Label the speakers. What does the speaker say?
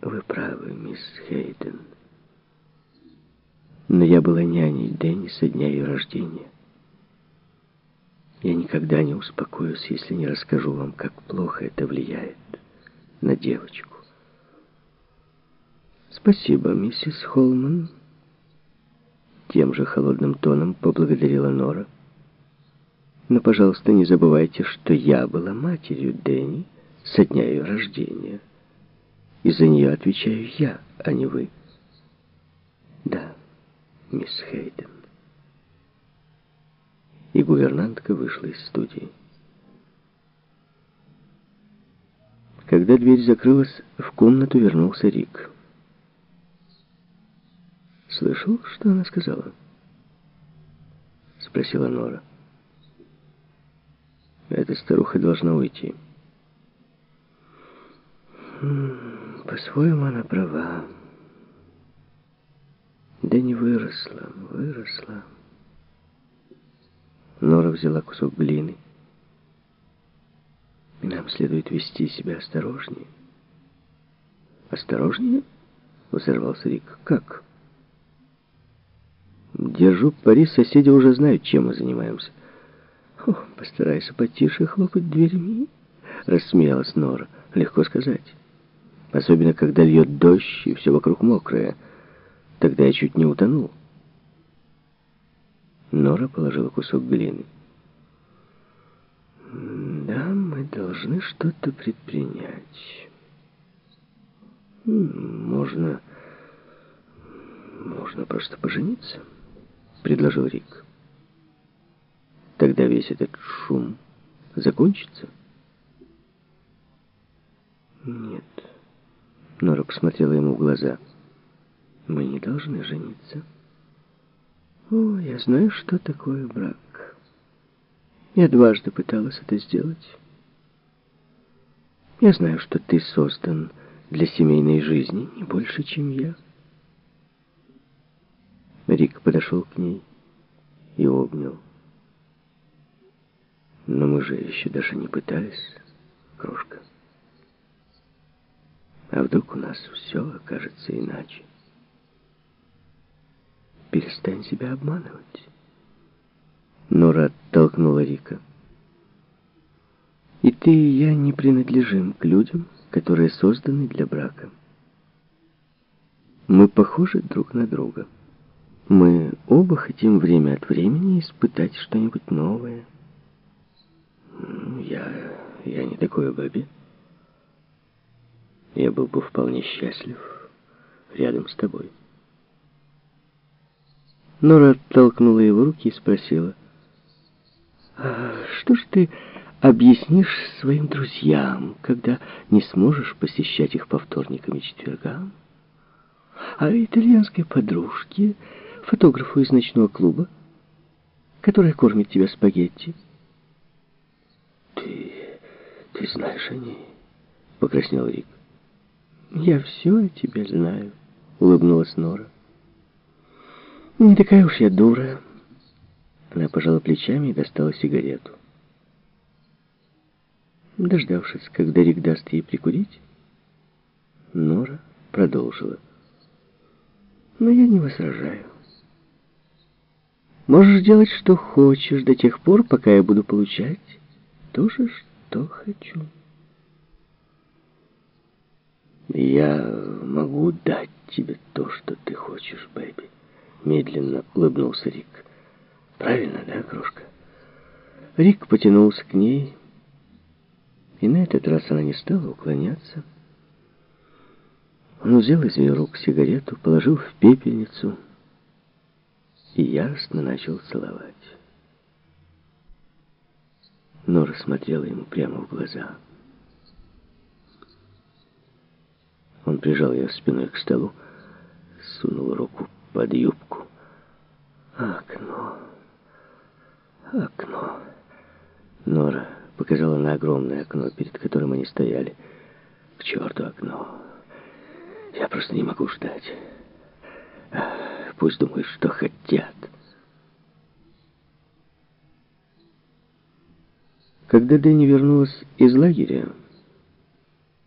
Speaker 1: Вы правы, мисс Хейден. Но я была няней Дэнни со дня ее рождения. Я никогда не успокоюсь, если не расскажу вам, как плохо это влияет на девочку. Спасибо, миссис Холман. Тем же холодным тоном поблагодарила Нора. Но, пожалуйста, не забывайте, что я была матерью Дэнни со дня ее рождения. И за нее отвечаю я, а не вы. Да, мисс Хейден. И гувернантка вышла из студии. Когда дверь закрылась, в комнату вернулся Рик. «Слышал, что она сказала?» Спросила Нора. «Эта старуха должна уйти». По-своему она права. Да не выросла, выросла. Нора взяла кусок глины. И нам следует вести себя осторожнее. Осторожнее? Взорвался Рик. Как? Держу пари, соседи уже знают, чем мы занимаемся. Постарайся потише хлопать дверьми, рассмеялась Нора. Легко сказать. Особенно, когда льет дождь, и все вокруг мокрое. Тогда я чуть не утонул. Нора положила кусок глины. «Да, мы должны что-то предпринять. Можно... можно просто пожениться», — предложил Рик. «Тогда весь этот шум закончится?» «Нет». Нора посмотрела ему в глаза. «Мы не должны жениться». «О, я знаю, что такое брак. Я дважды пыталась это сделать. Я знаю, что ты создан для семейной жизни не больше, чем я». Рик подошел к ней и обнял. «Но мы же еще даже не пытались, крошка». А вдруг у нас все окажется иначе? Перестань себя обманывать. Нора оттолкнула Рика. И ты и я не принадлежим к людям, которые созданы для брака. Мы похожи друг на друга. Мы оба хотим время от времени испытать что-нибудь новое. Я, я не такой Бэби я был бы вполне счастлив рядом с тобой. Нора оттолкнула его руки и спросила, «А что ж ты объяснишь своим друзьям, когда не сможешь посещать их по вторникам и четвергам? А итальянской подружке, фотографу из ночного клуба, которая кормит тебя спагетти?» «Ты... ты знаешь о ней?» — покраснел Рик. «Я все о тебе знаю», — улыбнулась Нора. «Не такая уж я дура». Она пожала плечами и достала сигарету. Дождавшись, когда Рик даст ей прикурить, Нора продолжила. «Но я не возражаю. Можешь делать, что хочешь, до тех пор, пока я буду получать то же, что хочу». «Я могу дать тебе то, что ты хочешь, Бэби», — медленно улыбнулся Рик. «Правильно, да, крошка?» Рик потянулся к ней, и на этот раз она не стала уклоняться. Он взял из ее рук сигарету, положил в пепельницу и яростно начал целовать. Нора смотрела ему прямо в глаза — Он прижал ее спиной к столу, сунул руку под юбку. Окно. Окно. Нора показала на огромное окно, перед которым они стояли. К черту окно. Я просто не могу ждать. Пусть думают, что хотят. Когда Дэнни вернулась из лагеря,